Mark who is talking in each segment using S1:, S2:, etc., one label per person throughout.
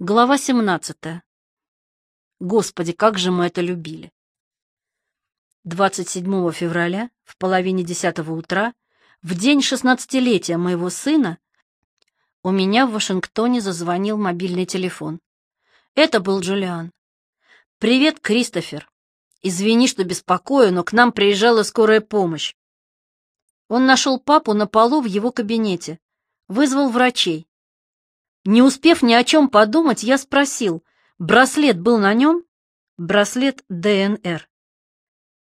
S1: Глава 17. Господи, как же мы это любили. 27 февраля в половине десятого утра, в день шестнадцатилетия моего сына, у меня в Вашингтоне зазвонил мобильный телефон. Это был Джулиан. «Привет, Кристофер. Извини, что беспокою, но к нам приезжала скорая помощь. Он нашел папу на полу в его кабинете, вызвал врачей. Не успев ни о чем подумать, я спросил, браслет был на нем? Браслет ДНР.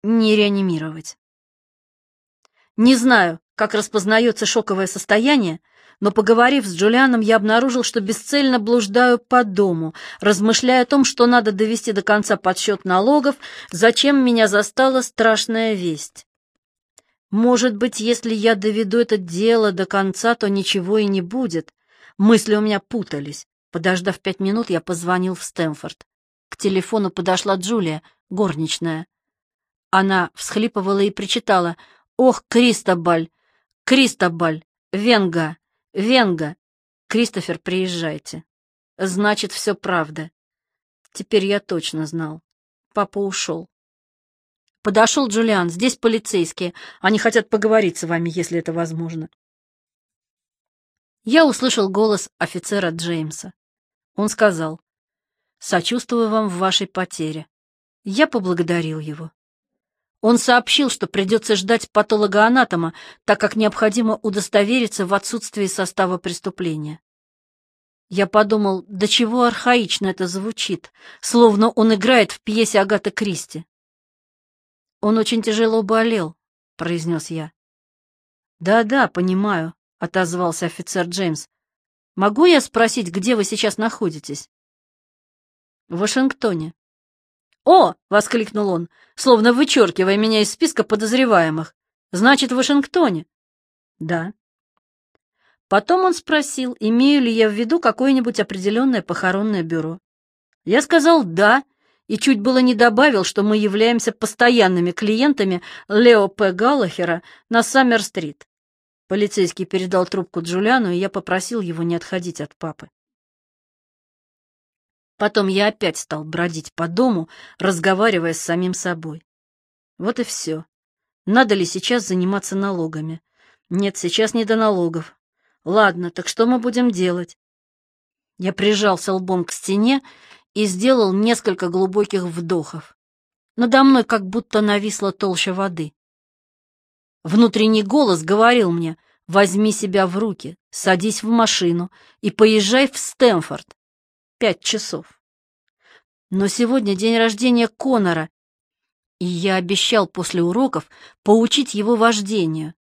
S1: Не реанимировать. Не знаю, как распознается шоковое состояние, но, поговорив с Джулианом, я обнаружил, что бесцельно блуждаю по дому, размышляя о том, что надо довести до конца подсчет налогов, зачем меня застала страшная весть. Может быть, если я доведу это дело до конца, то ничего и не будет. Мысли у меня путались. Подождав пять минут, я позвонил в Стэнфорд. К телефону подошла Джулия, горничная. Она всхлипывала и причитала. «Ох, Кристобаль! Кристобаль! Венга! Венга! Кристофер, приезжайте!» Значит, все правда. Теперь я точно знал. Папа ушел. Подошел Джулиан. Здесь полицейские. Они хотят поговорить с вами, если это возможно. Я услышал голос офицера Джеймса. Он сказал, «Сочувствую вам в вашей потере». Я поблагодарил его. Он сообщил, что придется ждать патологоанатома, так как необходимо удостовериться в отсутствии состава преступления. Я подумал, до чего архаично это звучит, словно он играет в пьесе Агаты Кристи. «Он очень тяжело болел», — произнес я. «Да-да, понимаю», — отозвался офицер Джеймс. «Могу я спросить, где вы сейчас находитесь?» «В Вашингтоне». «О!» — воскликнул он, словно вычеркивая меня из списка подозреваемых. «Значит, в Вашингтоне?» «Да». Потом он спросил, имею ли я в виду какое-нибудь определенное похоронное бюро. Я сказал «да», и чуть было не добавил, что мы являемся постоянными клиентами Лео П. Галлахера на Саммер-стрит. Полицейский передал трубку Джулиану, и я попросил его не отходить от папы. Потом я опять стал бродить по дому, разговаривая с самим собой. Вот и все. Надо ли сейчас заниматься налогами? Нет, сейчас не до налогов. Ладно, так что мы будем делать? Я прижался лбом к стене и сделал несколько глубоких вдохов. Надо мной как будто нависла толща воды. Внутренний голос говорил мне, возьми себя в руки, садись в машину и поезжай в Стэнфорд. Пять часов. Но сегодня день рождения Конора, и я обещал после уроков поучить его вождению.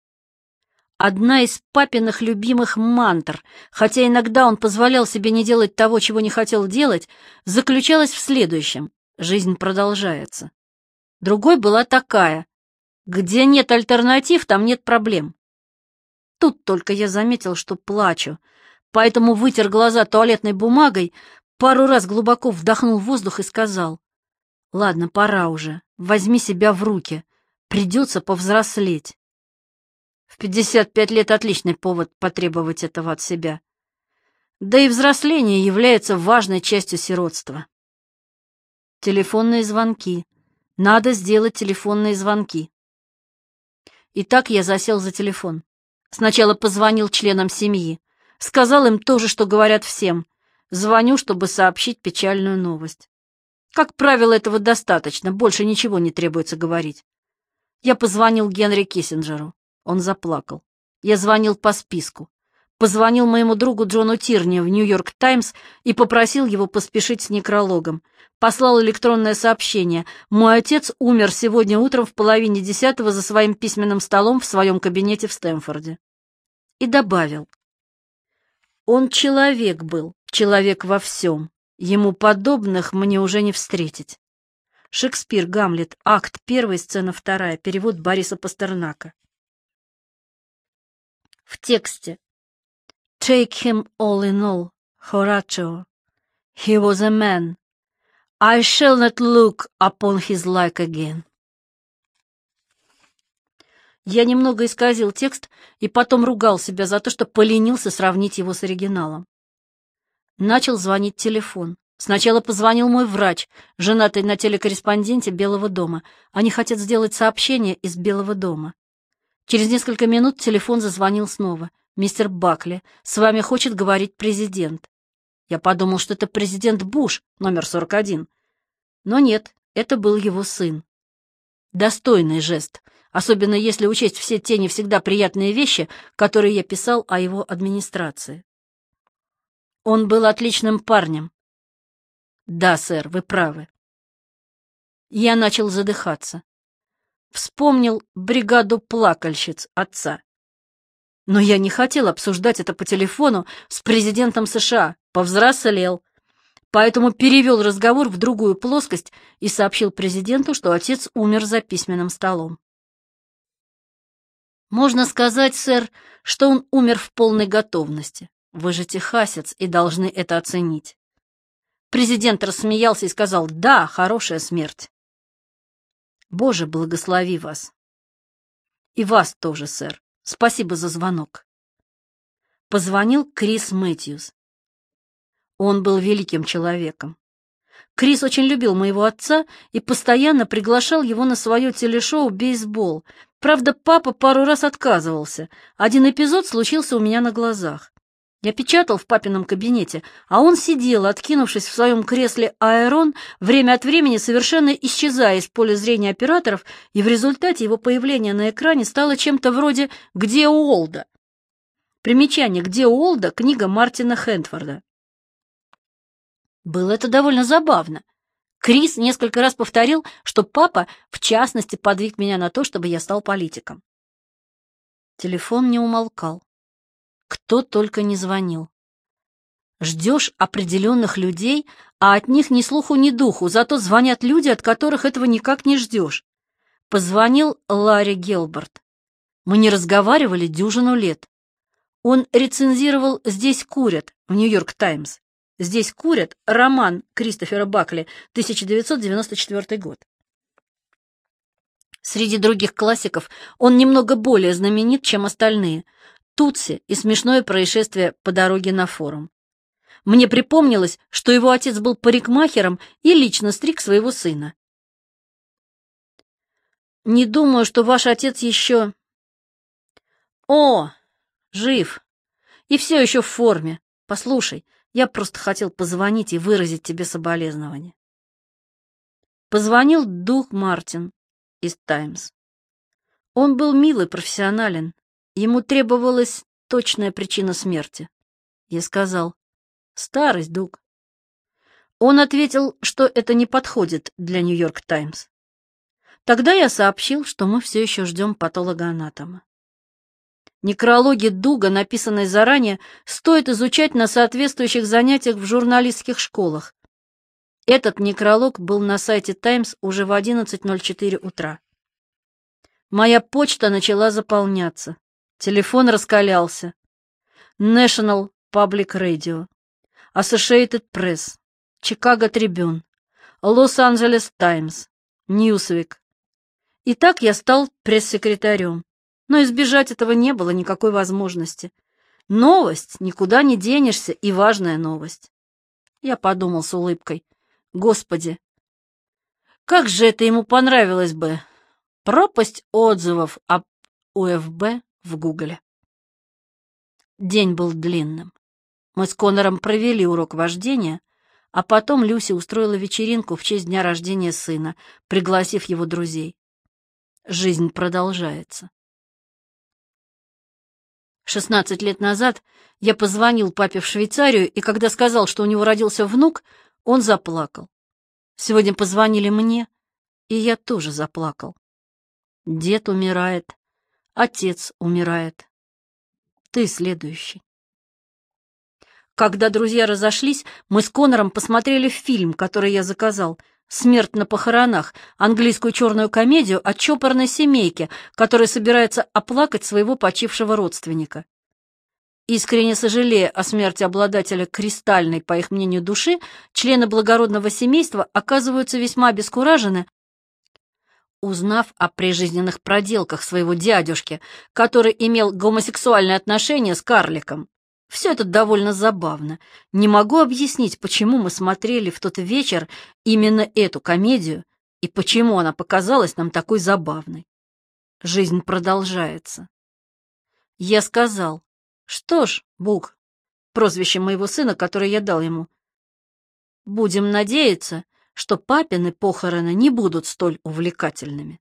S1: Одна из папиных любимых мантр, хотя иногда он позволял себе не делать того, чего не хотел делать, заключалась в следующем — жизнь продолжается. Другой была такая где нет альтернатив, там нет проблем. Тут только я заметил, что плачу, поэтому вытер глаза туалетной бумагой, пару раз глубоко вдохнул воздух и сказал, «Ладно, пора уже, возьми себя в руки, придется повзрослеть». В 55 лет отличный повод потребовать этого от себя. Да и взросление является важной частью сиротства. Телефонные звонки. Надо сделать телефонные звонки. И так я засел за телефон. Сначала позвонил членам семьи. Сказал им то же, что говорят всем. Звоню, чтобы сообщить печальную новость. Как правило, этого достаточно, больше ничего не требуется говорить. Я позвонил Генри Киссинджеру. Он заплакал. Я звонил по списку позвонил моему другу Джону Тирни в «Нью-Йорк Таймс» и попросил его поспешить с некрологом. Послал электронное сообщение. «Мой отец умер сегодня утром в половине десятого за своим письменным столом в своем кабинете в Стэнфорде». И добавил. «Он человек был, человек во всем. Ему подобных мне уже не встретить». Шекспир, Гамлет, акт 1, сцена 2, перевод Бориса Пастернака. В тексте Take him all in all, Horatio. He was a man. I shall not look upon his like again. Я немного исказил текст и потом ругал себя за то, что поленился сравнить его с оригиналом. Начал звонить телефон. Сначала позвонил мой врач, женатый на телекорреспонденте Белого дома. Они хотят сделать сообщение из Белого дома. Через несколько минут телефон зазвонил снова. «Мистер Бакли, с вами хочет говорить президент». Я подумал, что это президент Буш, номер 41. Но нет, это был его сын. Достойный жест, особенно если учесть все те не всегда приятные вещи, которые я писал о его администрации. Он был отличным парнем, да, сэр, вы правы. Я начал задыхаться. Вспомнил бригаду плакальщиц отца. Но я не хотел обсуждать это по телефону с президентом США, повзрослел. Поэтому перевел разговор в другую плоскость и сообщил президенту, что отец умер за письменным столом. Можно сказать, сэр, что он умер в полной готовности. Вы же техасец и должны это оценить. Президент рассмеялся и сказал, «Да, хорошая смерть». Боже, благослови вас. И вас тоже, сэр. Спасибо за звонок. Позвонил Крис Мэтьюс. Он был великим человеком. Крис очень любил моего отца и постоянно приглашал его на свое телешоу «Бейсбол». Правда, папа пару раз отказывался. Один эпизод случился у меня на глазах. Я печатал в папином кабинете, а он сидел, откинувшись в своем кресле аэрон, время от времени совершенно исчезая из поля зрения операторов, и в результате его появление на экране стало чем-то вроде «Где Уолда?». Примечание «Где Уолда?» книга Мартина Хентфорда. Было это довольно забавно. Крис несколько раз повторил, что папа, в частности, подвиг меня на то, чтобы я стал политиком. Телефон не умолкал. Кто только не звонил. Ждешь определенных людей, а от них ни слуху, ни духу, зато звонят люди, от которых этого никак не ждешь. Позвонил Ларри Гелберт. Мы не разговаривали дюжину лет. Он рецензировал «Здесь курят» в «Нью-Йорк Таймс». «Здесь курят» — роман Кристофера Бакли, 1994 год. Среди других классиков он немного более знаменит, чем остальные — Тутси и смешное происшествие по дороге на форум. Мне припомнилось, что его отец был парикмахером и лично стриг своего сына. Не думаю, что ваш отец еще... О, жив. И все еще в форме. Послушай, я просто хотел позвонить и выразить тебе соболезнования. Позвонил Дух Мартин из «Таймс». Он был милый, профессионален, Ему требовалась точная причина смерти. Я сказал, старость, Дуг. Он ответил, что это не подходит для Нью-Йорк Таймс. Тогда я сообщил, что мы все еще ждем патологоанатома. Некрологи Дуга, написанные заранее, стоит изучать на соответствующих занятиях в журналистских школах. Этот некролог был на сайте Таймс уже в 11.04 утра. Моя почта начала заполняться. Телефон раскалялся. National Public Radio, Associated Press, Chicago Tribune, Los-Angeles Times, Newsweek. И так я стал пресс-секретарем. Но избежать этого не было никакой возможности. Новость, никуда не денешься, и важная новость. Я подумал с улыбкой. Господи, как же это ему понравилось бы! Пропасть отзывов об УФБ в Гугле. День был длинным. Мы с Конором провели урок вождения, а потом Люси устроила вечеринку в честь дня рождения сына, пригласив его друзей. Жизнь продолжается. Шестнадцать лет назад я позвонил папе в Швейцарию, и когда сказал, что у него родился внук, он заплакал. Сегодня позвонили мне, и я тоже заплакал. Дед умирает, Отец умирает. Ты следующий. Когда друзья разошлись, мы с Конором посмотрели фильм, который я заказал. «Смерть на похоронах», английскую черную комедию о чопорной семейке, которая собирается оплакать своего почившего родственника. Искренне сожалея о смерти обладателя кристальной, по их мнению, души, члены благородного семейства оказываются весьма обескуражены, Узнав о прижизненных проделках своего дядюшки, который имел гомосексуальные отношения с карликом, Все это довольно забавно. Не могу объяснить, почему мы смотрели в тот вечер именно эту комедию и почему она показалась нам такой забавной. Жизнь продолжается. Я сказал, что ж, Бук, прозвище моего сына, которое я дал ему, будем надеяться, что папины похороны не будут столь увлекательными.